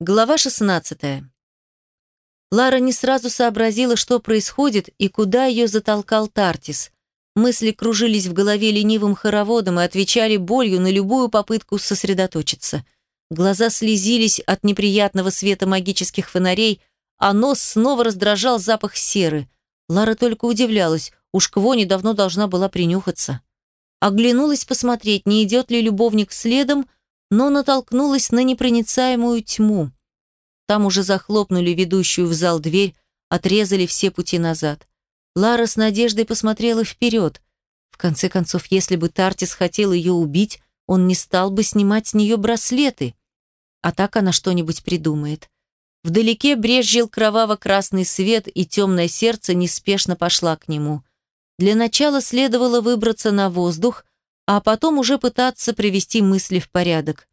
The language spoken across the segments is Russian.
Глава 16. Лара не сразу сообразила, что происходит и куда ее затолкал Тартис. Мысли кружились в голове ленивым хороводом и отвечали болью на любую попытку сосредоточиться. Глаза слезились от неприятного света магических фонарей, а нос снова раздражал запах серы. Лара только удивлялась, уж к воне давно должна была принюхаться. Оглянулась посмотреть, не идет ли любовник следом, но натолкнулась на непроницаемую тьму. Там уже захлопнули ведущую в зал дверь, отрезали все пути назад. Лара с надеждой посмотрела вперед. В конце концов, если бы Тартис хотел ее убить, он не стал бы снимать с нее браслеты. А так она что-нибудь придумает. Вдалеке брезжил кроваво-красный свет, и темное сердце неспешно пошла к нему. Для начала следовало выбраться на воздух, а потом уже пытаться привести мысли в порядок.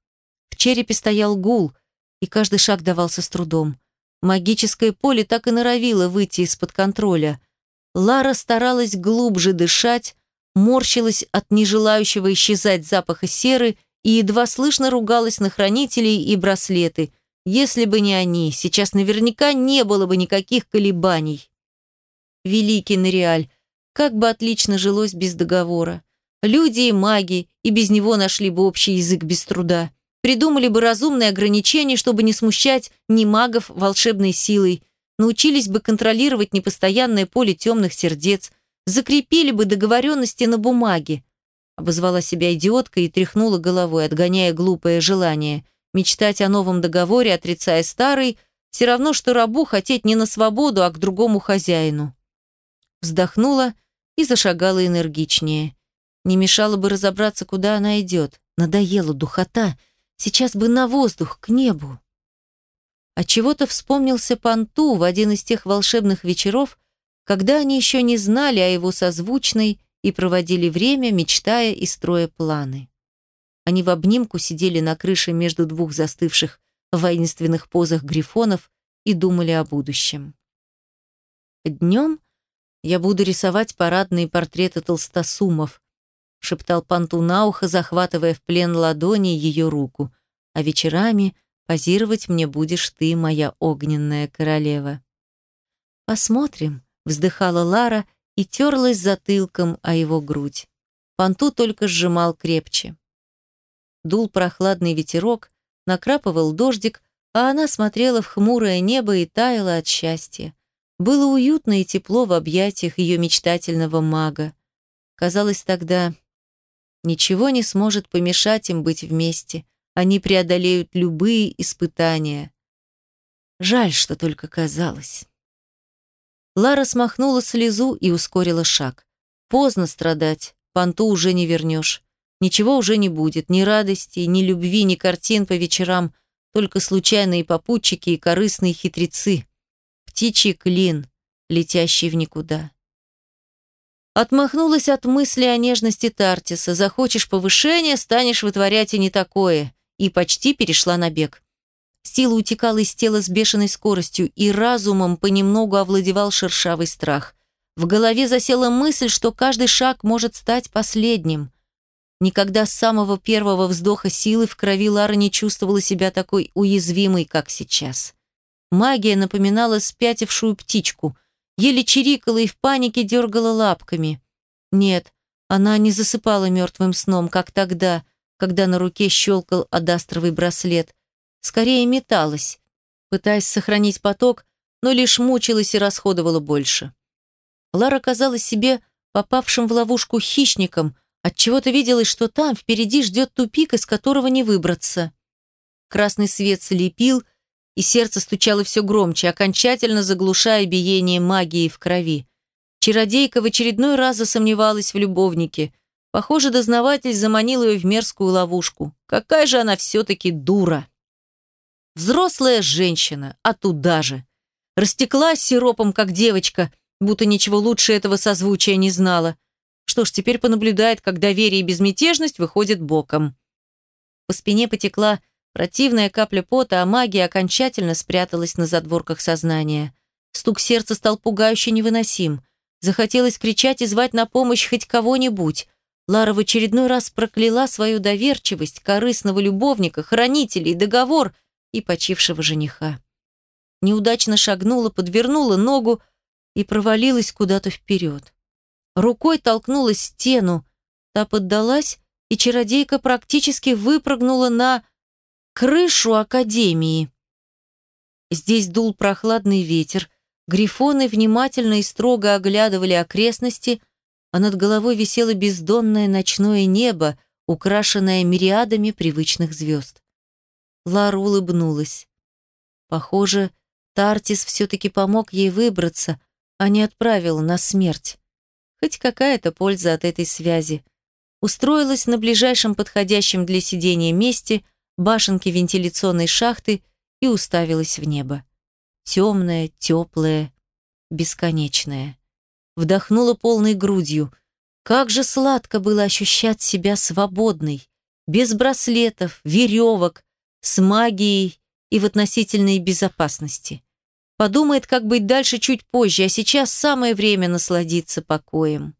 В черепе стоял гул, и каждый шаг давался с трудом. Магическое поле так и норовило выйти из-под контроля. Лара старалась глубже дышать, морщилась от нежелающего исчезать запаха серы и едва слышно ругалась на хранителей и браслеты. Если бы не они, сейчас наверняка не было бы никаких колебаний. Великий Нориаль, как бы отлично жилось без договора. Люди и маги и без него нашли бы общий язык без труда. Придумали бы разумные ограничения, чтобы не смущать ни магов волшебной силой, научились бы контролировать непостоянное поле темных сердец, закрепили бы договоренности на бумаге. Обозвала себя идиоткой и тряхнула головой, отгоняя глупое желание. Мечтать о новом договоре, отрицая старый, все равно, что рабу хотеть не на свободу, а к другому хозяину. Вздохнула и зашагала энергичнее. Не мешало бы разобраться, куда она идет. Надоела духота. Сейчас бы на воздух, к небу. А чего-то вспомнился Панту в один из тех волшебных вечеров, когда они еще не знали о его созвучной и проводили время, мечтая и строя планы. Они в обнимку сидели на крыше между двух застывших в воинственных позах грифонов и думали о будущем. Днем я буду рисовать парадные портреты толстосумов, шептал Панту на ухо, захватывая в плен ладони ее руку. А вечерами позировать мне будешь ты, моя огненная королева. Посмотрим, вздыхала Лара и терлась затылком о его грудь. Панту только сжимал крепче. Дул прохладный ветерок, накрапывал дождик, а она смотрела в хмурое небо и таяла от счастья. Было уютно и тепло в объятиях ее мечтательного мага. Казалось тогда, Ничего не сможет помешать им быть вместе. Они преодолеют любые испытания. Жаль, что только казалось. Лара смахнула слезу и ускорила шаг. Поздно страдать, понту уже не вернешь. Ничего уже не будет, ни радости, ни любви, ни картин по вечерам, только случайные попутчики и корыстные хитрецы. Птичий клин, летящий в никуда. Отмахнулась от мысли о нежности Тартиса. Захочешь повышения, станешь вытворять и не такое. И почти перешла на бег. Сила утекала из тела с бешеной скоростью, и разумом понемногу овладевал шершавый страх. В голове засела мысль, что каждый шаг может стать последним. Никогда с самого первого вздоха силы в крови Лара не чувствовала себя такой уязвимой, как сейчас. Магия напоминала спятившую птичку – еле чирикала и в панике дергала лапками. Нет, она не засыпала мертвым сном, как тогда, когда на руке щелкал адастровый браслет. Скорее металась, пытаясь сохранить поток, но лишь мучилась и расходовала больше. Лара казалась себе попавшим в ловушку хищником, отчего-то виделось, что там впереди ждет тупик, из которого не выбраться. Красный свет слепил, и сердце стучало все громче, окончательно заглушая биение магии в крови. Чародейка в очередной раз засомневалась в любовнике. Похоже, дознаватель заманил ее в мерзкую ловушку. Какая же она все-таки дура! Взрослая женщина, а туда же. Растеклась сиропом, как девочка, будто ничего лучше этого созвучия не знала. Что ж, теперь понаблюдает, как доверие и безмятежность выходят боком. По спине потекла Противная капля пота, а магия окончательно спряталась на задворках сознания. Стук сердца стал пугающе невыносим. Захотелось кричать и звать на помощь хоть кого-нибудь. Лара в очередной раз прокляла свою доверчивость, корыстного любовника, хранителей, договор, и почившего жениха. Неудачно шагнула, подвернула ногу и провалилась куда-то вперед. Рукой толкнула стену, та поддалась, и чародейка практически выпрыгнула на крышу академии. Здесь дул прохладный ветер, грифоны внимательно и строго оглядывали окрестности, а над головой висело бездонное ночное небо, украшенное мириадами привычных звезд. Лара улыбнулась. Похоже, Тартис все-таки помог ей выбраться, а не отправил на смерть. Хоть какая-то польза от этой связи. Устроилась на ближайшем подходящем для сидения месте башенке вентиляционной шахты и уставилась в небо. Темное, теплое, бесконечное. Вдохнула полной грудью. Как же сладко было ощущать себя свободной, без браслетов, веревок, с магией и в относительной безопасности. Подумает, как быть дальше чуть позже, а сейчас самое время насладиться покоем.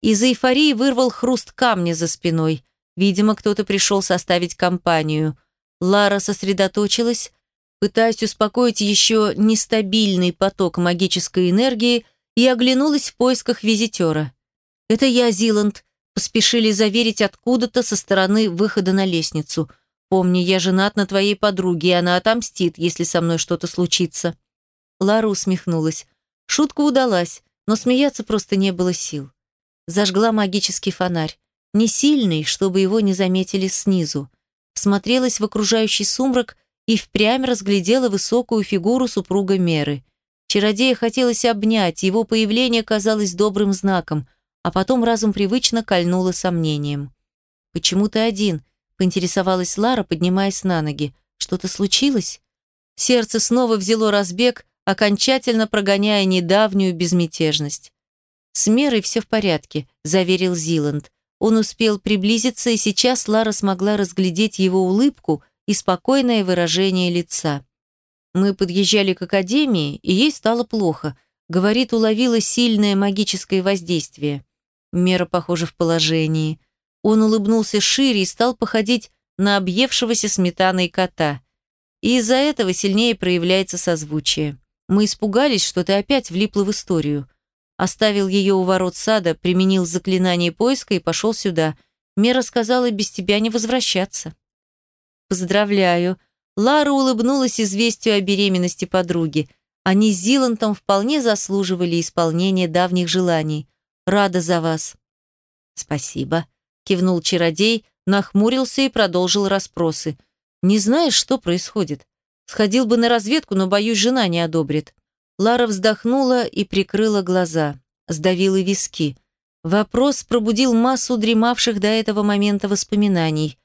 Из эйфории вырвал хруст камня за спиной. Видимо, кто-то пришел составить компанию. Лара сосредоточилась, пытаясь успокоить еще нестабильный поток магической энергии и оглянулась в поисках визитера. «Это я, Зиланд», — поспешили заверить откуда-то со стороны выхода на лестницу. «Помни, я женат на твоей подруге, и она отомстит, если со мной что-то случится». Лара усмехнулась. Шутка удалась, но смеяться просто не было сил. Зажгла магический фонарь. Не сильный, чтобы его не заметили снизу. Смотрелась в окружающий сумрак и впрямь разглядела высокую фигуру супруга Меры. Чародея хотелось обнять, его появление казалось добрым знаком, а потом разум привычно кольнуло сомнением. «Почему ты один?» – поинтересовалась Лара, поднимаясь на ноги. «Что-то случилось?» Сердце снова взяло разбег, окончательно прогоняя недавнюю безмятежность. «С Мерой все в порядке», – заверил Зиланд. Он успел приблизиться, и сейчас Лара смогла разглядеть его улыбку и спокойное выражение лица. Мы подъезжали к академии, и ей стало плохо. Говорит, уловила сильное магическое воздействие. Мера, похоже, в положении. Он улыбнулся шире и стал походить на объевшегося сметаной кота. И из-за этого сильнее проявляется созвучие. Мы испугались, что ты опять влипла в историю. Оставил ее у ворот сада, применил заклинание поиска и пошел сюда. Мера сказала без тебя не возвращаться. Поздравляю. Лара улыбнулась известию о беременности подруги. Они с Зилантом вполне заслуживали исполнения давних желаний. Рада за вас. Спасибо, кивнул чародей, нахмурился и продолжил расспросы. Не знаешь, что происходит? Сходил бы на разведку, но, боюсь, жена не одобрит. Лара вздохнула и прикрыла глаза. Сдавила виски. Вопрос пробудил массу дремавших до этого момента воспоминаний.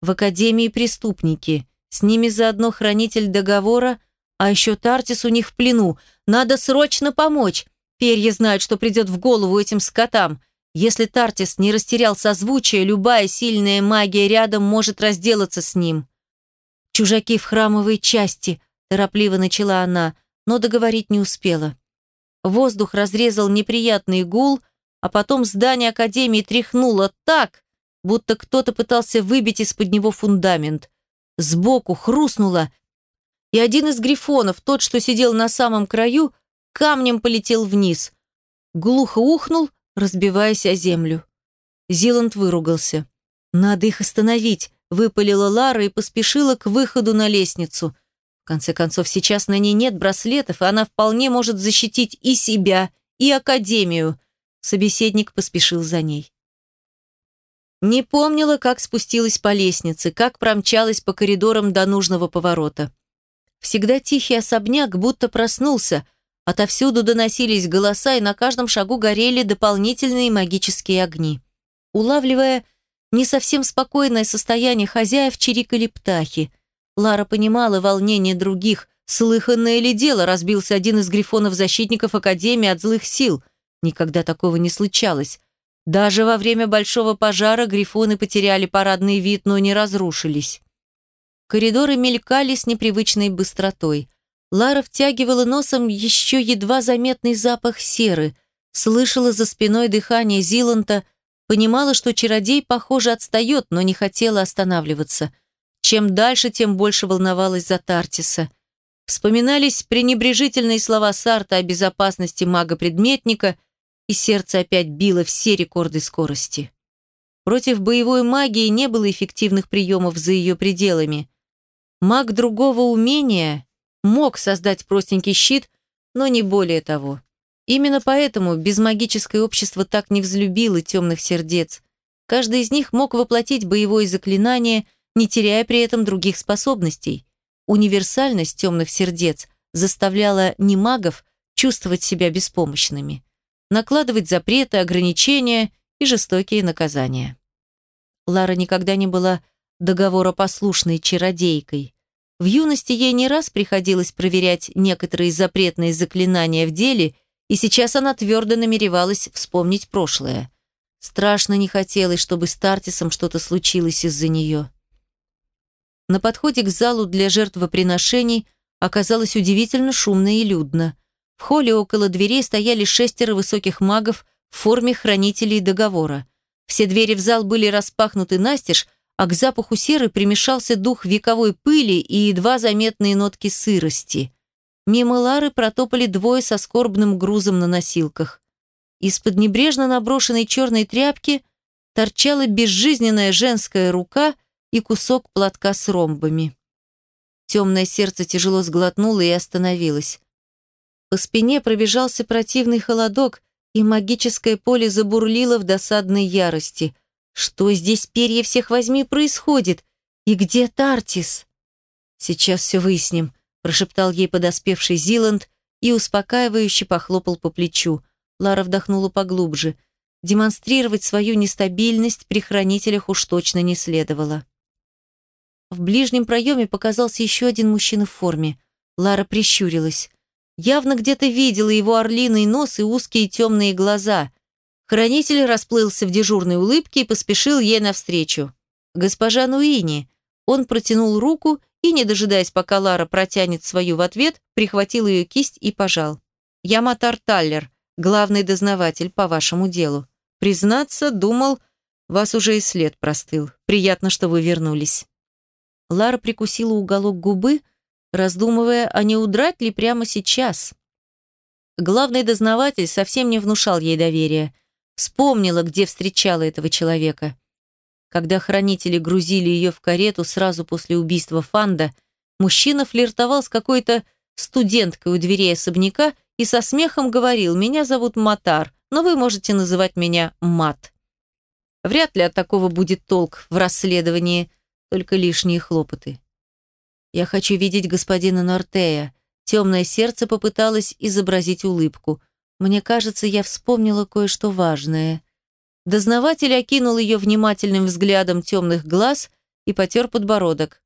В Академии преступники. С ними заодно хранитель договора, а еще Тартис у них в плену. Надо срочно помочь. Перья знают, что придет в голову этим скотам. Если Тартис не растерял созвучие, любая сильная магия рядом может разделаться с ним. «Чужаки в храмовой части», – торопливо начала она, но договорить не успела. Воздух разрезал неприятный гул, а потом здание Академии тряхнуло так, будто кто-то пытался выбить из-под него фундамент. Сбоку хрустнуло, и один из грифонов, тот, что сидел на самом краю, камнем полетел вниз. Глухо ухнул, разбиваясь о землю. Зиланд выругался. «Надо их остановить», выпалила Лара и поспешила к выходу на лестницу. В конце концов, сейчас на ней нет браслетов, и она вполне может защитить и себя, и Академию. Собеседник поспешил за ней. Не помнила, как спустилась по лестнице, как промчалась по коридорам до нужного поворота. Всегда тихий особняк будто проснулся, отовсюду доносились голоса, и на каждом шагу горели дополнительные магические огни. Улавливая не совсем спокойное состояние хозяев чирикали птахи. Лара понимала волнение других. Слыханное ли дело разбился один из грифонов-защитников Академии от злых сил? Никогда такого не случалось. Даже во время большого пожара грифоны потеряли парадный вид, но не разрушились. Коридоры мелькали с непривычной быстротой. Лара втягивала носом еще едва заметный запах серы, слышала за спиной дыхание Зиланта, Понимала, что чародей, похоже, отстает, но не хотела останавливаться. Чем дальше, тем больше волновалась за Тартиса. Вспоминались пренебрежительные слова Сарта о безопасности мага-предметника, и сердце опять било все рекорды скорости. Против боевой магии не было эффективных приемов за ее пределами. Маг другого умения мог создать простенький щит, но не более того. Именно поэтому безмагическое общество так не взлюбило темных сердец. Каждый из них мог воплотить боевое заклинание, не теряя при этом других способностей. Универсальность темных сердец заставляла не магов чувствовать себя беспомощными, накладывать запреты, ограничения и жестокие наказания. Лара никогда не была договоропослушной чародейкой. В юности ей не раз приходилось проверять некоторые запретные заклинания в деле, и сейчас она твердо намеревалась вспомнить прошлое. Страшно не хотелось, чтобы с Тартисом что-то случилось из-за нее. На подходе к залу для жертвоприношений оказалось удивительно шумно и людно. В холле около дверей стояли шестеро высоких магов в форме хранителей договора. Все двери в зал были распахнуты настежь, а к запаху серы примешался дух вековой пыли и едва заметные нотки сырости. Мимо Лары протопали двое со скорбным грузом на носилках. Из-под небрежно наброшенной черной тряпки торчала безжизненная женская рука и кусок платка с ромбами. Темное сердце тяжело сглотнуло и остановилось. По спине пробежался противный холодок, и магическое поле забурлило в досадной ярости. Что здесь, перья всех возьми, происходит? И где Тартис? Сейчас все выясним, прошептал ей подоспевший Зиланд и успокаивающе похлопал по плечу. Лара вдохнула поглубже. Демонстрировать свою нестабильность при хранителях уж точно не следовало. В ближнем проеме показался еще один мужчина в форме. Лара прищурилась. Явно где-то видела его орлиный нос и узкие темные глаза. Хранитель расплылся в дежурной улыбке и поспешил ей навстречу. «Госпожа Нуини». Он протянул руку и, не дожидаясь, пока Лара протянет свою в ответ, прихватил ее кисть и пожал. «Я Матар Таллер, главный дознаватель по вашему делу. Признаться, думал, вас уже и след простыл. Приятно, что вы вернулись». Лара прикусила уголок губы, раздумывая, а не удрать ли прямо сейчас. Главный дознаватель совсем не внушал ей доверия. Вспомнила, где встречала этого человека. Когда хранители грузили ее в карету сразу после убийства Фанда, мужчина флиртовал с какой-то студенткой у дверей особняка и со смехом говорил «Меня зовут Матар, но вы можете называть меня Мат». Вряд ли от такого будет толк в расследовании, только лишние хлопоты. «Я хочу видеть господина Нортея». Темное сердце попыталось изобразить улыбку. Мне кажется, я вспомнила кое-что важное. Дознаватель окинул ее внимательным взглядом темных глаз и потер подбородок.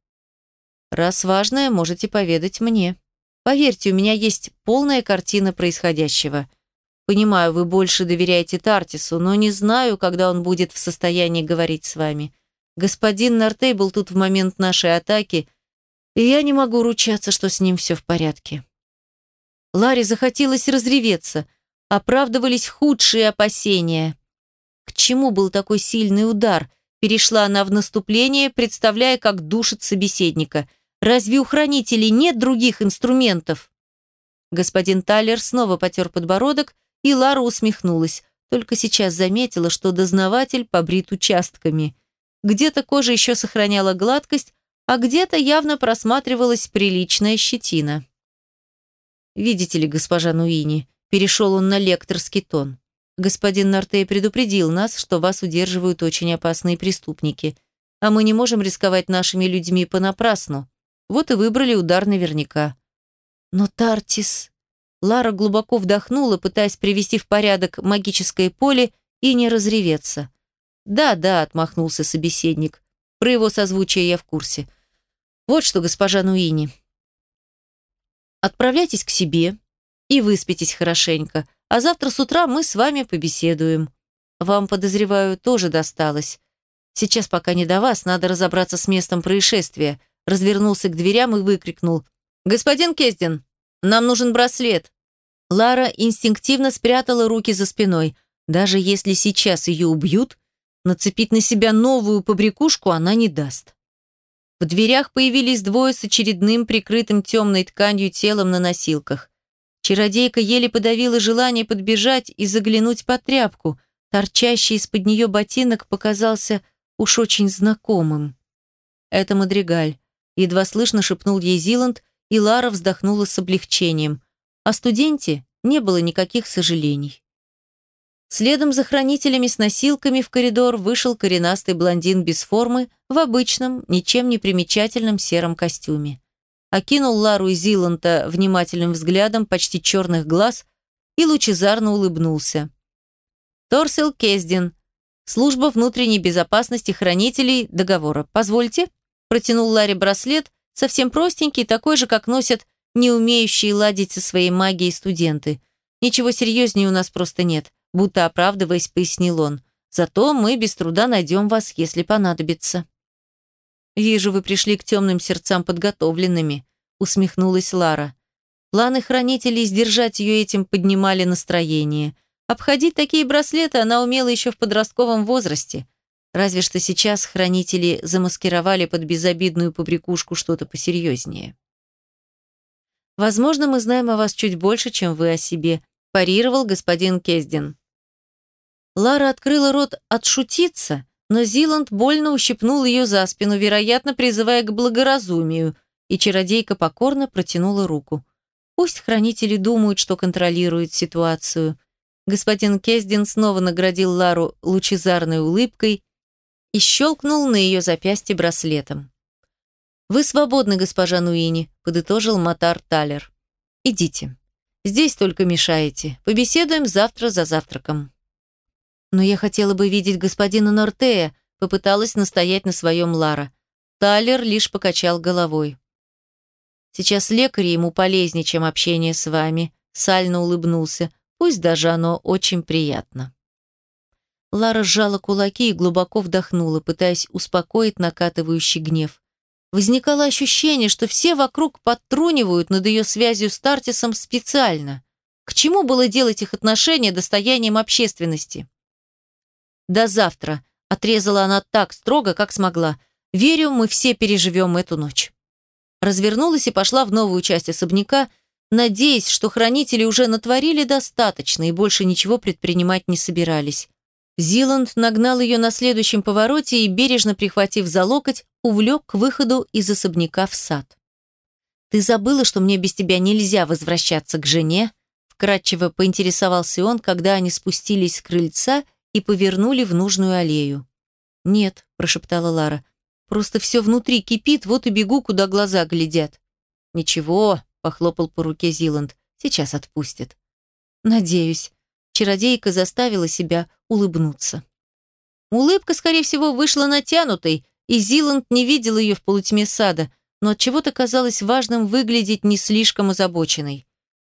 «Раз важное, можете поведать мне. Поверьте, у меня есть полная картина происходящего. Понимаю, вы больше доверяете Тартису, но не знаю, когда он будет в состоянии говорить с вами. Господин Нортей был тут в момент нашей атаки и я не могу ручаться, что с ним все в порядке. Ларе захотелось разреветься. Оправдывались худшие опасения. К чему был такой сильный удар? Перешла она в наступление, представляя, как душит собеседника. Разве у хранителей нет других инструментов? Господин Талер снова потер подбородок, и Лара усмехнулась. Только сейчас заметила, что дознаватель побрит участками. Где-то кожа еще сохраняла гладкость, а где-то явно просматривалась приличная щетина. «Видите ли, госпожа Нуини», – перешел он на лекторский тон. «Господин Нортей предупредил нас, что вас удерживают очень опасные преступники, а мы не можем рисковать нашими людьми понапрасну. Вот и выбрали удар наверняка». «Но Тартис...» Лара глубоко вдохнула, пытаясь привести в порядок магическое поле и не разреветься. «Да, да», — отмахнулся собеседник. Про его созвучие я в курсе. Вот что, госпожа Нуини. Отправляйтесь к себе и выспитесь хорошенько, а завтра с утра мы с вами побеседуем. Вам, подозреваю, тоже досталось. Сейчас пока не до вас, надо разобраться с местом происшествия. Развернулся к дверям и выкрикнул. «Господин Кездин, нам нужен браслет!» Лара инстинктивно спрятала руки за спиной. Даже если сейчас ее убьют, Нацепить на себя новую побрякушку она не даст. В дверях появились двое с очередным прикрытым темной тканью телом на носилках. Чародейка еле подавила желание подбежать и заглянуть под тряпку. Торчащий из-под нее ботинок показался уж очень знакомым. «Это Мадригаль», — едва слышно шепнул ей Зиланд, и Лара вздохнула с облегчением. О студенте не было никаких сожалений. Следом за хранителями с носилками в коридор вышел коренастый блондин без формы в обычном, ничем не примечательном сером костюме. Окинул Лару и Зиланта внимательным взглядом почти черных глаз и лучезарно улыбнулся. Торсел Кездин, служба внутренней безопасности хранителей договора. Позвольте, протянул Ларе браслет, совсем простенький, такой же, как носят не умеющие ладить со своей магией студенты. Ничего серьезнее у нас просто нет будто оправдываясь, пояснил он. Зато мы без труда найдем вас, если понадобится. Вижу, вы пришли к темным сердцам подготовленными, усмехнулась Лара. Планы хранителей сдержать ее этим поднимали настроение. Обходить такие браслеты она умела еще в подростковом возрасте. Разве что сейчас хранители замаскировали под безобидную побрякушку что-то посерьезнее. «Возможно, мы знаем о вас чуть больше, чем вы о себе», парировал господин Кездин. Лара открыла рот отшутиться, но Зиланд больно ущипнул ее за спину, вероятно, призывая к благоразумию, и чародейка покорно протянула руку. Пусть хранители думают, что контролируют ситуацию. Господин Кездин снова наградил Лару лучезарной улыбкой и щелкнул на ее запястье браслетом. «Вы свободны, госпожа Нуини», — подытожил Матар Талер. «Идите. Здесь только мешаете. Побеседуем завтра за завтраком». «Но я хотела бы видеть господина Нортея», попыталась настоять на своем Лара. Талер лишь покачал головой. «Сейчас лекарь ему полезнее, чем общение с вами», сально улыбнулся, пусть даже оно очень приятно. Лара сжала кулаки и глубоко вдохнула, пытаясь успокоить накатывающий гнев. Возникало ощущение, что все вокруг подтрунивают над ее связью с Тартисом специально. К чему было делать их отношения достоянием общественности? До завтра, отрезала она так строго, как смогла. Верю, мы все переживем эту ночь. Развернулась и пошла в новую часть особняка, надеясь, что хранители уже натворили достаточно и больше ничего предпринимать не собирались. Зиланд нагнал ее на следующем повороте и, бережно прихватив за локоть, увлек к выходу из особняка в сад. «Ты забыла, что мне без тебя нельзя возвращаться к жене?» Вкратчиво поинтересовался он, когда они спустились с крыльца и повернули в нужную аллею. «Нет», – прошептала Лара, – «просто все внутри кипит, вот и бегу, куда глаза глядят». «Ничего», – похлопал по руке Зиланд, – «сейчас отпустит». «Надеюсь». Чародейка заставила себя улыбнуться. Улыбка, скорее всего, вышла натянутой, и Зиланд не видел ее в полутьме сада, но от чего то казалось важным выглядеть не слишком озабоченной.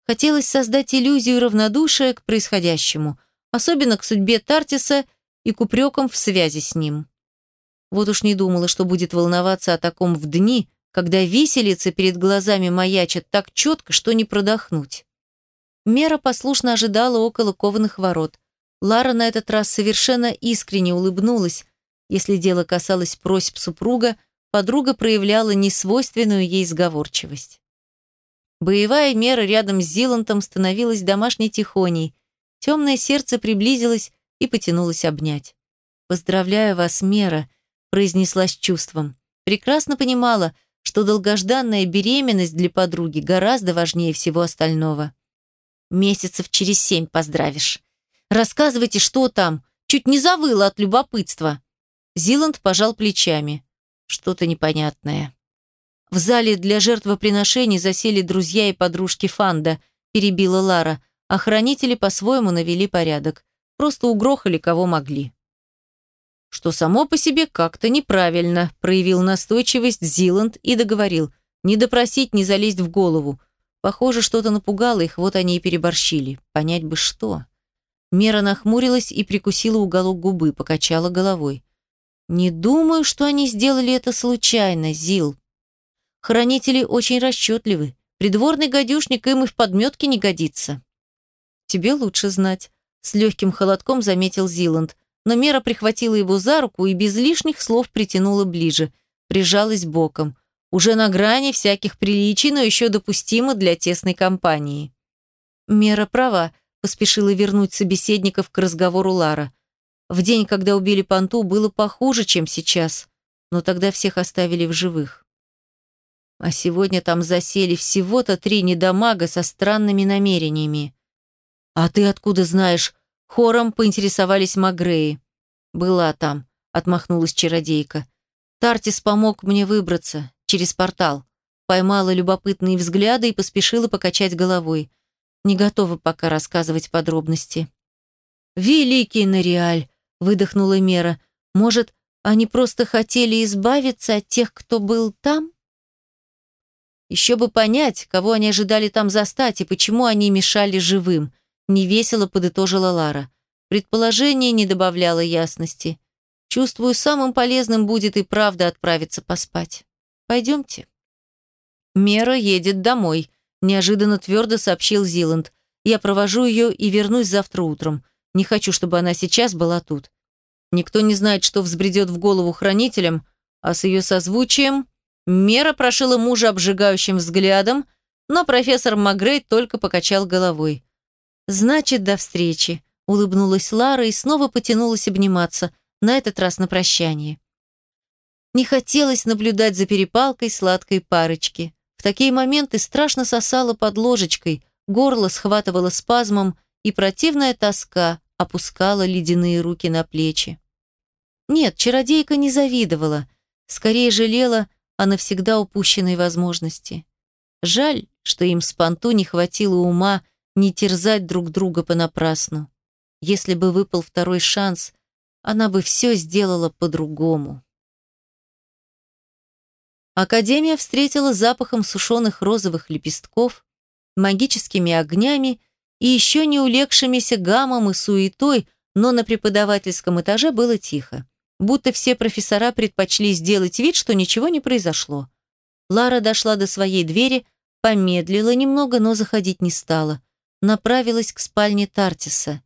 Хотелось создать иллюзию равнодушия к происходящему – особенно к судьбе Тартиса и к упрекам в связи с ним. Вот уж не думала, что будет волноваться о таком в дни, когда виселица перед глазами маячит так четко, что не продохнуть. Мера послушно ожидала около кованых ворот. Лара на этот раз совершенно искренне улыбнулась. Если дело касалось просьб супруга, подруга проявляла несвойственную ей сговорчивость. Боевая мера рядом с Зилантом становилась домашней тихоней – Темное сердце приблизилось и потянулось обнять. «Поздравляю вас, Мера», – произнесла с чувством. Прекрасно понимала, что долгожданная беременность для подруги гораздо важнее всего остального. «Месяцев через семь поздравишь. Рассказывайте, что там. Чуть не завыла от любопытства». Зиланд пожал плечами. Что-то непонятное. В зале для жертвоприношений засели друзья и подружки Фанда, перебила Лара. Охранители по-своему навели порядок. Просто угрохали кого могли. Что само по себе как-то неправильно, проявил настойчивость Зиланд и договорил. Не допросить, не залезть в голову. Похоже, что-то напугало их, вот они и переборщили. Понять бы что. Мера нахмурилась и прикусила уголок губы, покачала головой. «Не думаю, что они сделали это случайно, Зил. Хранители очень расчетливы. Придворный гадюшник им и в подметке не годится». «Тебе лучше знать», — с легким холодком заметил Зиланд, но Мера прихватила его за руку и без лишних слов притянула ближе. прижалась боком. Уже на грани всяких приличий, но еще допустимо для тесной компании. Мера права, поспешила вернуть собеседников к разговору Лара. В день, когда убили Панту, было похуже, чем сейчас, но тогда всех оставили в живых. А сегодня там засели всего-то три недомага со странными намерениями. «А ты откуда знаешь?» Хором поинтересовались Магреи. «Была там», — отмахнулась чародейка. «Тартис помог мне выбраться через портал. Поймала любопытные взгляды и поспешила покачать головой. Не готова пока рассказывать подробности». «Великий Нориаль!» — выдохнула Мера. «Может, они просто хотели избавиться от тех, кто был там?» Еще бы понять, кого они ожидали там застать и почему они мешали живым. Невесело подытожила Лара. Предположение не добавляло ясности. Чувствую, самым полезным будет и правда отправиться поспать. Пойдемте. Мера едет домой, неожиданно твердо сообщил Зиланд. Я провожу ее и вернусь завтра утром. Не хочу, чтобы она сейчас была тут. Никто не знает, что взбредет в голову хранителям, а с ее созвучием Мера прошила мужа обжигающим взглядом, но профессор Магрей только покачал головой. «Значит, до встречи», — улыбнулась Лара и снова потянулась обниматься, на этот раз на прощание. Не хотелось наблюдать за перепалкой сладкой парочки. В такие моменты страшно сосало под ложечкой, горло схватывало спазмом, и противная тоска опускала ледяные руки на плечи. Нет, чародейка не завидовала, скорее жалела о навсегда упущенной возможности. Жаль, что им с Панту не хватило ума не терзать друг друга понапрасну. Если бы выпал второй шанс, она бы все сделала по-другому. Академия встретила запахом сушеных розовых лепестков, магическими огнями и еще не улегшимися гамом и суетой, но на преподавательском этаже было тихо. Будто все профессора предпочли сделать вид, что ничего не произошло. Лара дошла до своей двери, помедлила немного, но заходить не стала направилась к спальне Тартиса.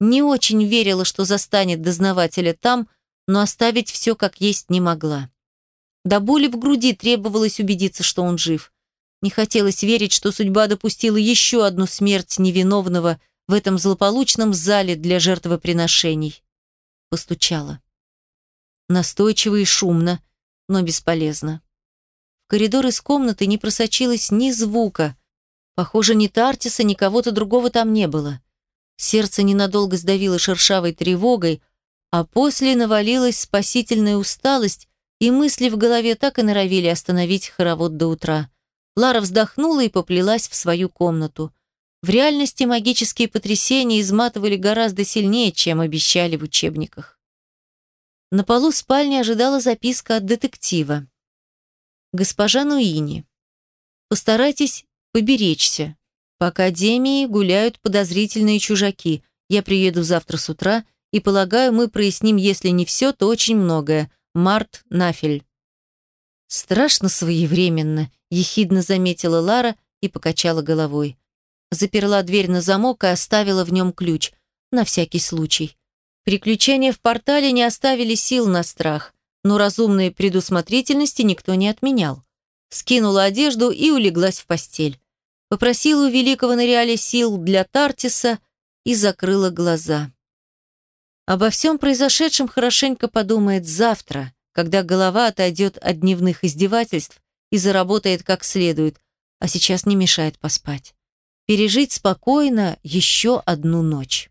Не очень верила, что застанет дознавателя там, но оставить все как есть не могла. До боли в груди требовалось убедиться, что он жив. Не хотелось верить, что судьба допустила еще одну смерть невиновного в этом злополучном зале для жертвоприношений. Постучала. Настойчиво и шумно, но бесполезно. В коридор из комнаты не просочилось ни звука, Похоже, ни Тартиса, ни кого-то другого там не было. Сердце ненадолго сдавило шершавой тревогой, а после навалилась спасительная усталость, и мысли в голове так и норовили остановить хоровод до утра. Лара вздохнула и поплелась в свою комнату. В реальности магические потрясения изматывали гораздо сильнее, чем обещали в учебниках. На полу спальни ожидала записка от детектива. «Госпожа Нуини, постарайтесь поберечься. По академии гуляют подозрительные чужаки. Я приеду завтра с утра, и, полагаю, мы проясним, если не все, то очень многое. Март Нафель. Страшно своевременно, ехидно заметила Лара и покачала головой. Заперла дверь на замок и оставила в нем ключ, на всякий случай. Приключения в портале не оставили сил на страх, но разумной предусмотрительности никто не отменял скинула одежду и улеглась в постель. Попросила у великого Нориаля сил для Тартиса и закрыла глаза. Обо всем произошедшем хорошенько подумает завтра, когда голова отойдет от дневных издевательств и заработает как следует, а сейчас не мешает поспать. Пережить спокойно еще одну ночь.